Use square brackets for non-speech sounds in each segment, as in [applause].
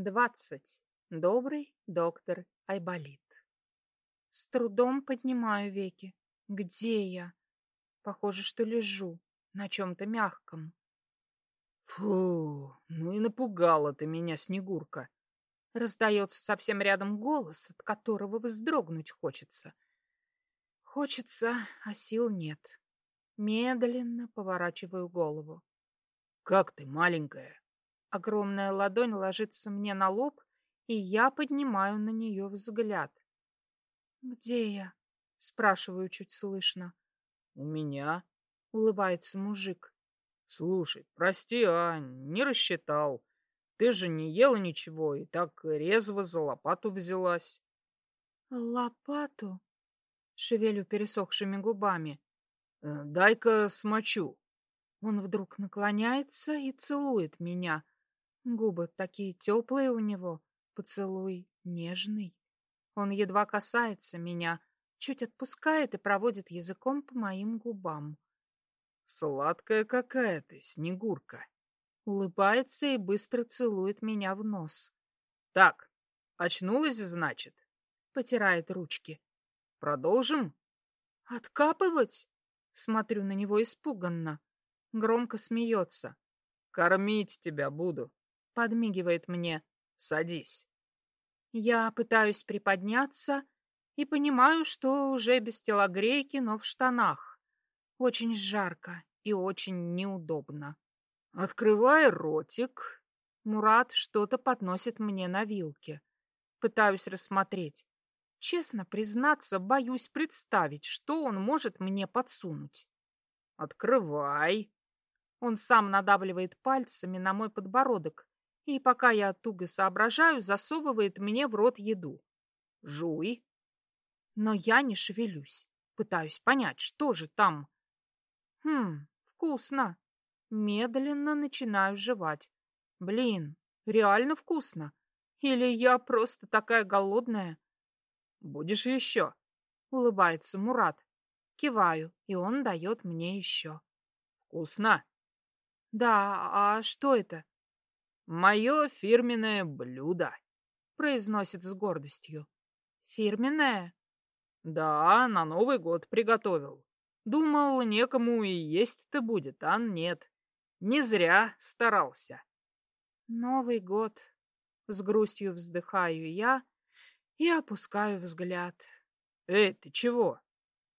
Двадцать. Добрый доктор Айболит. С трудом поднимаю веки. Где я? Похоже, что лежу на чем-то мягком. Фу, ну и напугала ты меня, Снегурка. Раздается совсем рядом голос, от которого вздрогнуть хочется. Хочется, а сил нет. Медленно поворачиваю голову. Как ты, маленькая? Огромная ладонь ложится мне на лоб, и я поднимаю на нее взгляд. «Где я?» — спрашиваю чуть слышно. «У меня», — улыбается мужик. «Слушай, прости, а, не рассчитал. Ты же не ела ничего и так резво за лопату взялась». «Лопату?» — шевелю пересохшими губами. «Э, «Дай-ка смочу». Он вдруг наклоняется и целует меня. Губы такие теплые у него, поцелуй нежный. Он едва касается меня, чуть отпускает и проводит языком по моим губам. Сладкая какая ты, Снегурка. Улыбается и быстро целует меня в нос. Так, очнулась, значит? Потирает ручки. Продолжим? Откапывать? Смотрю на него испуганно. Громко смеется. Кормить тебя буду подмигивает мне. Садись. Я пытаюсь приподняться и понимаю, что уже без телогрейки, но в штанах. Очень жарко и очень неудобно. Открывай ротик. Мурат что-то подносит мне на вилке. Пытаюсь рассмотреть. Честно признаться, боюсь представить, что он может мне подсунуть. Открывай. Он сам надавливает пальцами на мой подбородок, и пока я туго соображаю, засовывает мне в рот еду. Жуй. Но я не шевелюсь, пытаюсь понять, что же там. Хм, вкусно. Медленно начинаю жевать. Блин, реально вкусно. Или я просто такая голодная? Будешь еще? Улыбается Мурат. Киваю, и он дает мне еще. Вкусно? Да, а что это? «Мое фирменное блюдо», — произносит с гордостью. «Фирменное?» «Да, на Новый год приготовил. Думал, некому и есть-то будет, а нет. Не зря старался». «Новый год», — с грустью вздыхаю я и опускаю взгляд. «Эй, ты чего?»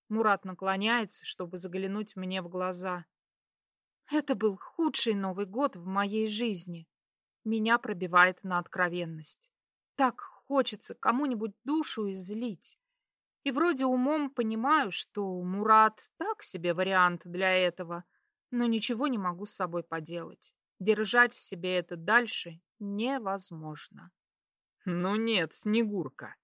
Мурат наклоняется, чтобы заглянуть мне в глаза. Это был худший Новый год в моей жизни. Меня пробивает на откровенность. Так хочется кому-нибудь душу излить. И вроде умом понимаю, что Мурат так себе вариант для этого, но ничего не могу с собой поделать. Держать в себе это дальше невозможно. «Ну нет, Снегурка!»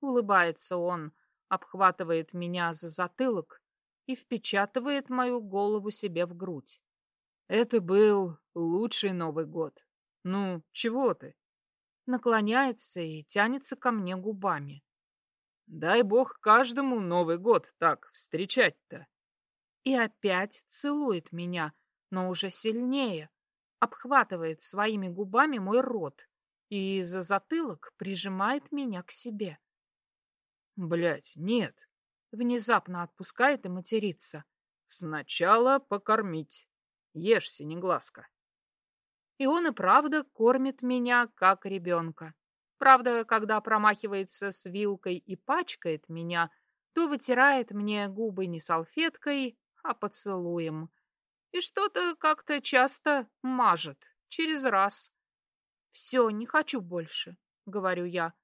Улыбается он, обхватывает меня за затылок и впечатывает мою голову себе в грудь. «Это был лучший Новый год. Ну, чего ты? Наклоняется и тянется ко мне губами. Дай бог каждому Новый год так встречать-то. И опять целует меня, но уже сильнее, обхватывает своими губами мой рот и за затылок прижимает меня к себе. Блять, нет. Внезапно отпускает и матерится. Сначала покормить. Ешь, синеглазка. И он и правда кормит меня, как ребенка. Правда, когда промахивается с вилкой и пачкает меня, то вытирает мне губы не салфеткой, а поцелуем. И что-то как-то часто мажет, через раз. «Все, не хочу больше», — говорю я.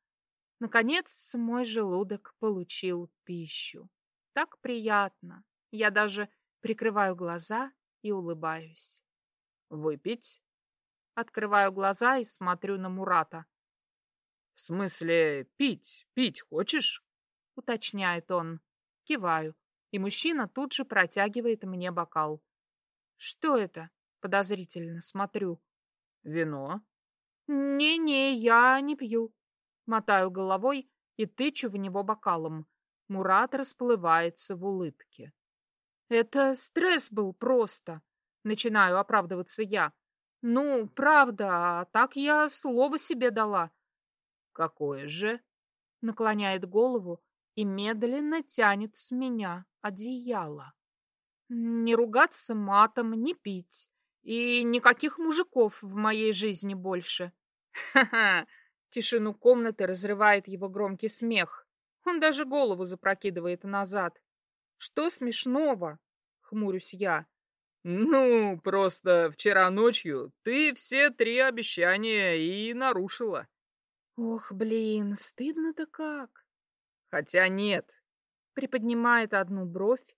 Наконец, мой желудок получил пищу. Так приятно. Я даже прикрываю глаза и улыбаюсь. «Выпить?» Открываю глаза и смотрю на Мурата. «В смысле, пить? Пить хочешь?» — уточняет он. Киваю, и мужчина тут же протягивает мне бокал. «Что это?» — подозрительно смотрю. «Вино?» «Не-не, я не пью». Мотаю головой и тычу в него бокалом. Мурат расплывается в улыбке. «Это стресс был просто», — начинаю оправдываться я. Ну, правда, а так я слово себе дала. Какое же? Наклоняет голову и медленно тянет с меня одеяло. Не ругаться матом, не пить. И никаких мужиков в моей жизни больше. Ха-ха! Тишину комнаты разрывает его громкий смех. Он даже голову запрокидывает назад. Что смешного? Хмурюсь я. Ну, просто вчера ночью ты все три обещания и нарушила. Ох, блин, стыдно-то как. Хотя нет. Приподнимает одну бровь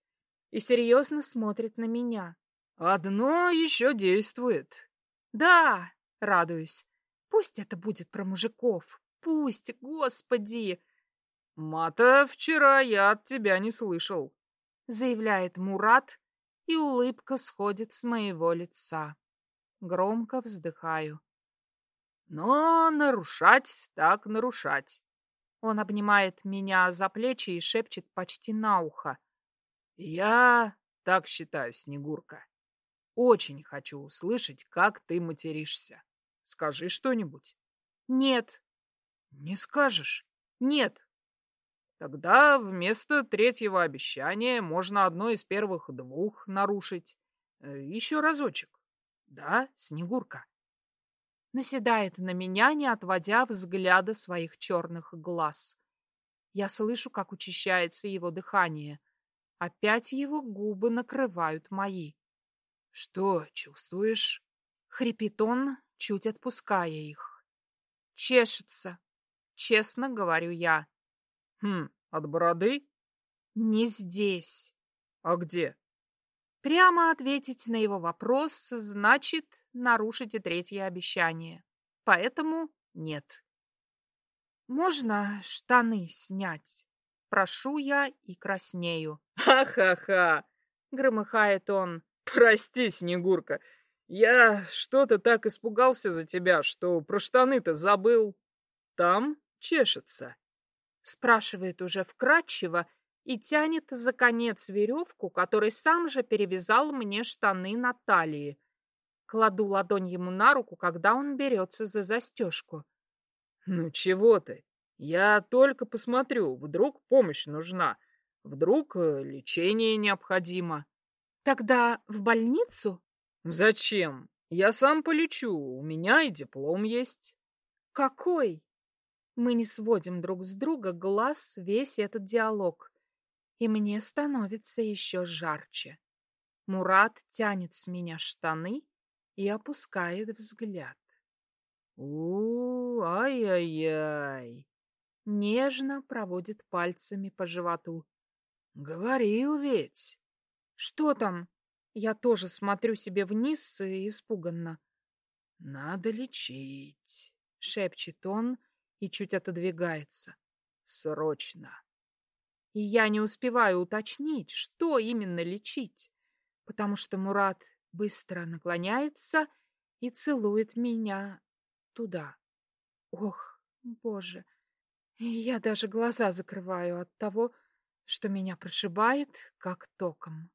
и серьезно смотрит на меня. Одно еще действует. Да, радуюсь. Пусть это будет про мужиков. Пусть, господи. Мата, вчера я от тебя не слышал. Заявляет Мурат, и улыбка сходит с моего лица. Громко вздыхаю. Но нарушать так нарушать. Он обнимает меня за плечи и шепчет почти на ухо. Я так считаю, Снегурка. Очень хочу услышать, как ты материшься. Скажи что-нибудь. Нет. Не скажешь? Нет. Тогда вместо третьего обещания можно одно из первых двух нарушить. Э, Еще разочек. Да, Снегурка? Наседает на меня, не отводя взгляда своих черных глаз. Я слышу, как учащается его дыхание. Опять его губы накрывают мои. Что чувствуешь? Хрипит он, чуть отпуская их. Чешется. Честно говорю я. Хм, от бороды? Не здесь. А где? Прямо ответить на его вопрос значит нарушить и третье обещание. Поэтому нет. Можно штаны снять? Прошу я и краснею. [laughs] Ха-ха-ха! Громыхает он. Прости, Снегурка. Я что-то так испугался за тебя, что про штаны-то забыл. Там чешется. Спрашивает уже вкратчиво и тянет за конец веревку, который сам же перевязал мне штаны на талии. Кладу ладонь ему на руку, когда он берется за застежку. Ну чего ты? Я только посмотрю, вдруг помощь нужна, вдруг э, лечение необходимо. Тогда в больницу? Зачем? Я сам полечу, у меня и диплом есть. Какой? Мы не сводим друг с друга глаз весь этот диалог. И мне становится еще жарче. Мурат тянет с меня штаны и опускает взгляд. у ай-яй-яй. Нежно проводит пальцами по животу. Говорил ведь. Что там? Я тоже смотрю себе вниз и испуганно. Надо лечить, шепчет он и чуть отодвигается. Срочно. И я не успеваю уточнить, что именно лечить, потому что Мурат быстро наклоняется и целует меня туда. Ох, боже, я даже глаза закрываю от того, что меня прошибает, как током.